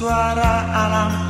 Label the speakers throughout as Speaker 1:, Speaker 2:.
Speaker 1: Suara alam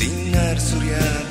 Speaker 2: Sinler süryan